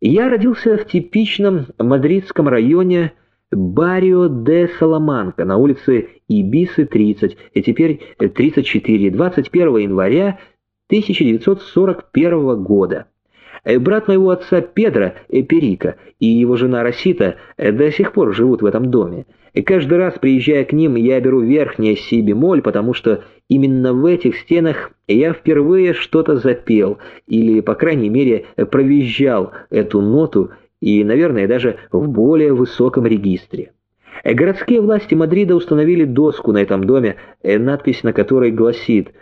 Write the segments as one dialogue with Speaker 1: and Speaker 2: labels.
Speaker 1: Я родился в типичном мадридском районе Барио де Саламанка на улице Ибисы 30, и теперь 34, 21 января 1941 года. Э, брат моего отца Педро Перика и его жена Росита э, до сих пор живут в этом доме. И каждый раз, приезжая к ним, я беру верхнее си бемоль, потому что именно в этих стенах я впервые что-то запел, или, по крайней мере, провизжал эту ноту, и, наверное, даже в более высоком регистре. Э, городские власти Мадрида установили доску на этом доме, надпись на которой гласит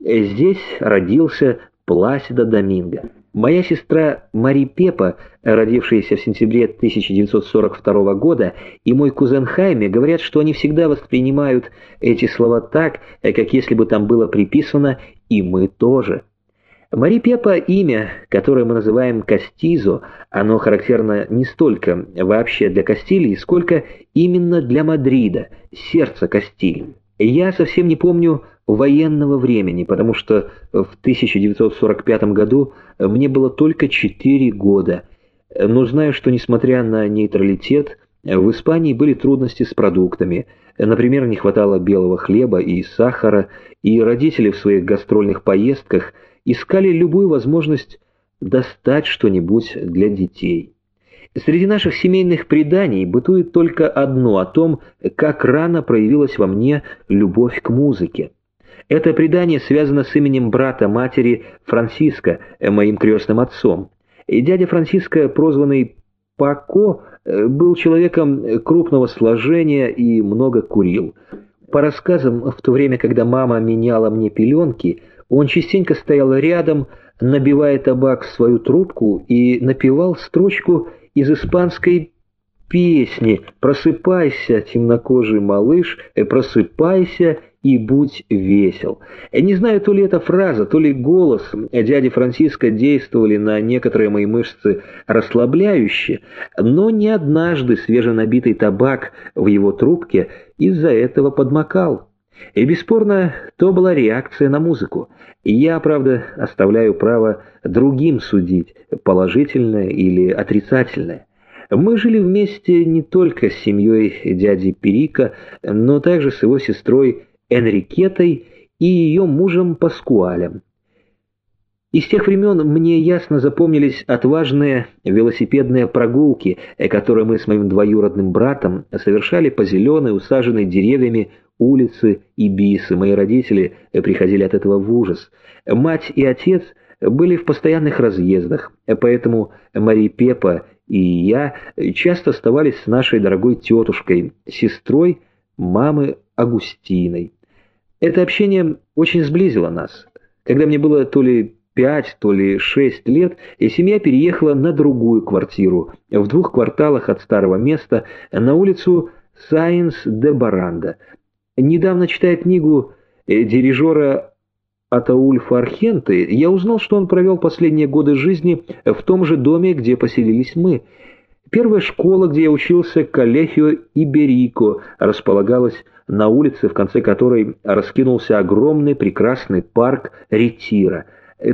Speaker 1: «Здесь родился Пласида Доминго». Моя сестра Мари Пепа, родившаяся в сентябре 1942 года, и мой кузен Хайме говорят, что они всегда воспринимают эти слова так, как если бы там было приписано «и мы тоже». Мари Пепа – имя, которое мы называем Кастизо, оно характерно не столько вообще для Кастилии, сколько именно для Мадрида, сердца Кастилии. Я совсем не помню военного времени, потому что в 1945 году мне было только 4 года, но знаю, что несмотря на нейтралитет, в Испании были трудности с продуктами. Например, не хватало белого хлеба и сахара, и родители в своих гастрольных поездках искали любую возможность достать что-нибудь для детей. Среди наших семейных преданий бытует только одно о том, как рано проявилась во мне любовь к музыке. Это предание связано с именем брата матери Франциска, э, моим крестным отцом. И дядя Франциско, прозванный Пако, э, был человеком крупного сложения и много курил. По рассказам, в то время, когда мама меняла мне пеленки, он частенько стоял рядом, набивая табак в свою трубку и напевал строчку из испанской песни «Просыпайся, темнокожий малыш, э, просыпайся и будь весел». Я не знаю, то ли эта фраза, то ли голос дяди Франциска действовали на некоторые мои мышцы расслабляюще, но не однажды свеженабитый табак в его трубке из-за этого подмокал. И бесспорно, то была реакция на музыку. И я, правда, оставляю право другим судить, положительное или отрицательное. Мы жили вместе не только с семьей дяди Перика, но также с его сестрой Энрикетой и ее мужем Паскуалем. И с тех времен мне ясно запомнились отважные велосипедные прогулки, которые мы с моим двоюродным братом совершали по зеленой, усаженной деревьями улицы и бисы. Мои родители приходили от этого в ужас. Мать и отец были в постоянных разъездах, поэтому Мари Пепа и я часто оставались с нашей дорогой тетушкой, сестрой мамы Агустиной. Это общение очень сблизило нас. Когда мне было то ли пять, то ли шесть лет, и семья переехала на другую квартиру, в двух кварталах от старого места, на улицу Сайенс де Баранда. Недавно, читая книгу э, дирижера Атаульфа Архенты, я узнал, что он провел последние годы жизни в том же доме, где поселились мы. Первая школа, где я учился, Коллехио Иберико, располагалась на улице, в конце которой раскинулся огромный прекрасный парк Ретира.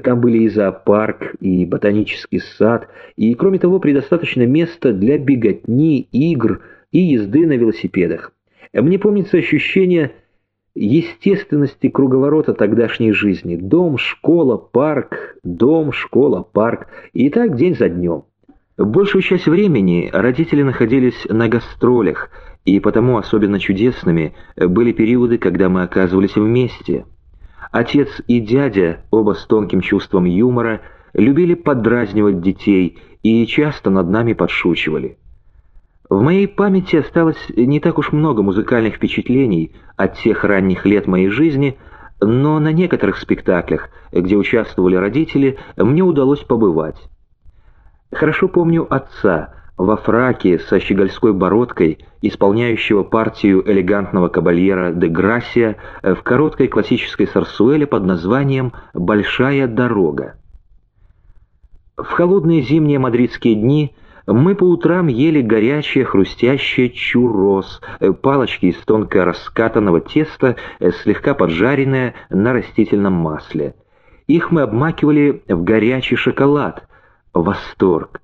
Speaker 1: Там были и зоопарк, и ботанический сад, и, кроме того, предостаточно места для беготни, игр и езды на велосипедах. Мне помнится ощущение естественности круговорота тогдашней жизни. Дом, школа, парк, дом, школа, парк. И так день за днем. Большую часть времени родители находились на гастролях, и потому особенно чудесными были периоды, когда мы оказывались вместе. Отец и дядя, оба с тонким чувством юмора, любили подразнивать детей и часто над нами подшучивали. В моей памяти осталось не так уж много музыкальных впечатлений от тех ранних лет моей жизни, но на некоторых спектаклях, где участвовали родители, мне удалось побывать. Хорошо помню отца во фраке со щегольской бородкой, исполняющего партию элегантного кабальера де Грасия в короткой классической сарсуэле под названием «Большая дорога». В холодные зимние мадридские дни – мы по утрам ели горячее хрустящее чурос, э, палочки из тонко раскатанного теста, э, слегка поджаренное на растительном масле. Их мы обмакивали в горячий шоколад. Восторг!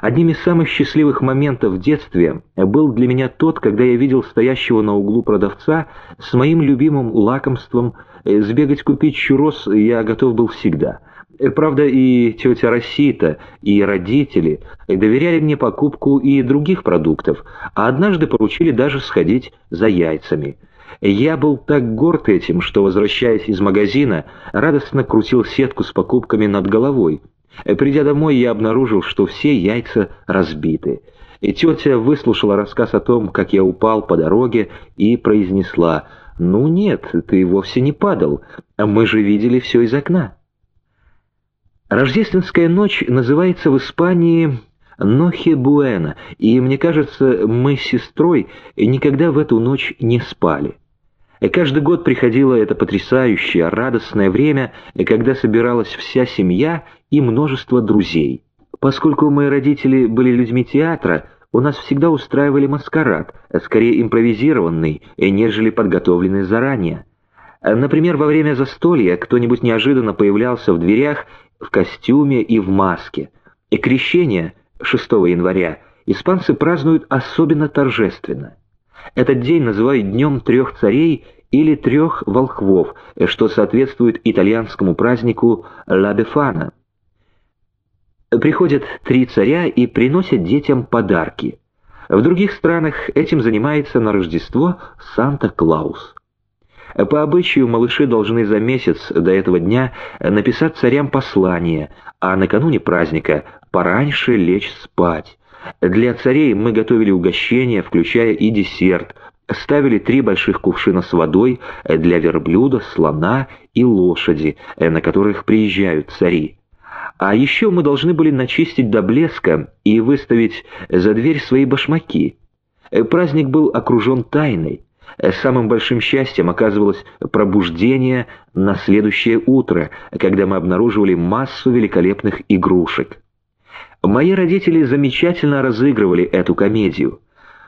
Speaker 1: Одним из самых счастливых моментов в детстве был для меня тот, когда я видел стоящего на углу продавца с моим любимым лакомством. Сбегать купить чурос я готов был всегда. Правда, и тетя Росита, и родители доверяли мне покупку и других продуктов, а однажды поручили даже сходить за яйцами. Я был так горд этим, что, возвращаясь из магазина, радостно крутил сетку с покупками над головой. Придя домой, я обнаружил, что все яйца разбиты. И тетя выслушала рассказ о том, как я упал по дороге, и произнесла, «Ну нет, ты вовсе не падал, мы же видели все из окна». Рождественская ночь называется в Испании «Нохе Буэна», и, мне кажется, мы с сестрой никогда в эту ночь не спали. Каждый год приходило это потрясающее, радостное время, когда собиралась вся семья и множество друзей. Поскольку мои родители были людьми театра, у нас всегда устраивали маскарад, скорее импровизированный, нежели подготовленный заранее. Например, во время застолья кто-нибудь неожиданно появлялся в дверях в костюме и в маске. И крещение 6 января испанцы празднуют особенно торжественно. Этот день называют Днем трех царей или трех волхвов, что соответствует итальянскому празднику Ла Бефана. Приходят три царя и приносят детям подарки. В других странах этим занимается на Рождество Санта-Клаус. По обычаю малыши должны за месяц до этого дня написать царям послание, а накануне праздника пораньше лечь спать. Для царей мы готовили угощения, включая и десерт, ставили три больших кувшина с водой для верблюда, слона и лошади, на которых приезжают цари. А еще мы должны были начистить до блеска и выставить за дверь свои башмаки. Праздник был окружен тайной. Самым большим счастьем оказывалось пробуждение на следующее утро, когда мы обнаруживали массу великолепных игрушек. Мои родители замечательно разыгрывали эту комедию.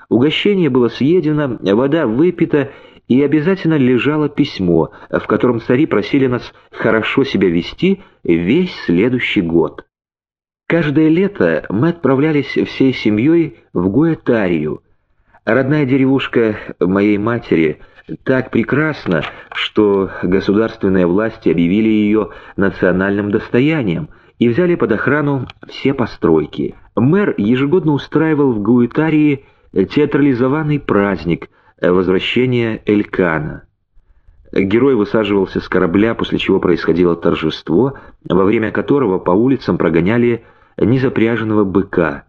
Speaker 1: Угощение было съедено, вода выпита, и обязательно лежало письмо, в котором цари просили нас хорошо себя вести весь следующий год. Каждое лето мы отправлялись всей семьей в Гуэтарию. Родная деревушка моей матери так прекрасна, что государственные власти объявили ее национальным достоянием – и взяли под охрану все постройки. Мэр ежегодно устраивал в Гуитарии театрализованный праздник возвращения Элькана. Герой высаживался с корабля, после чего происходило торжество, во время которого по улицам прогоняли незапряженного быка.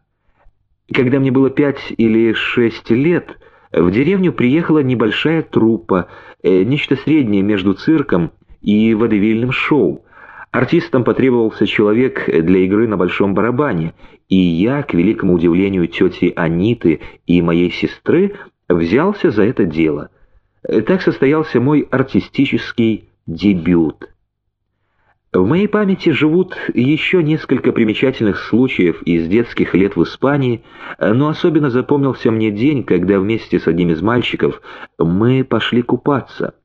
Speaker 1: Когда мне было пять или шесть лет, в деревню приехала небольшая труппа, э, нечто среднее между цирком и водевильным шоу. Артистам потребовался человек для игры на большом барабане, и я, к великому удивлению тети Аниты и моей сестры, взялся за это дело. Так состоялся мой артистический дебют. В моей памяти живут еще несколько примечательных случаев из детских лет в Испании, но особенно запомнился мне день, когда вместе с одним из мальчиков мы пошли купаться.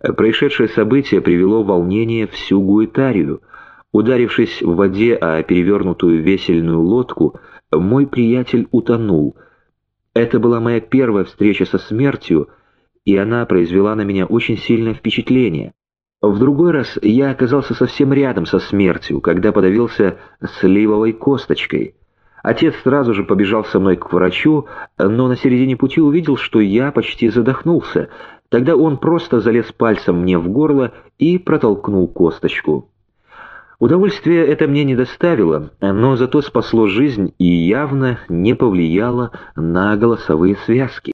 Speaker 1: Происшедшее событие привело в волнение всю Гуитарию. Ударившись в воде о перевернутую весельную лодку, мой приятель утонул. Это была моя первая встреча со смертью, и она произвела на меня очень сильное впечатление. В другой раз я оказался совсем рядом со смертью, когда подавился сливовой косточкой. Отец сразу же побежал со мной к врачу, но на середине пути увидел, что я почти задохнулся. Тогда он просто залез пальцем мне в горло и протолкнул косточку. Удовольствие это мне не доставило, но зато спасло жизнь и явно не повлияло на голосовые связки.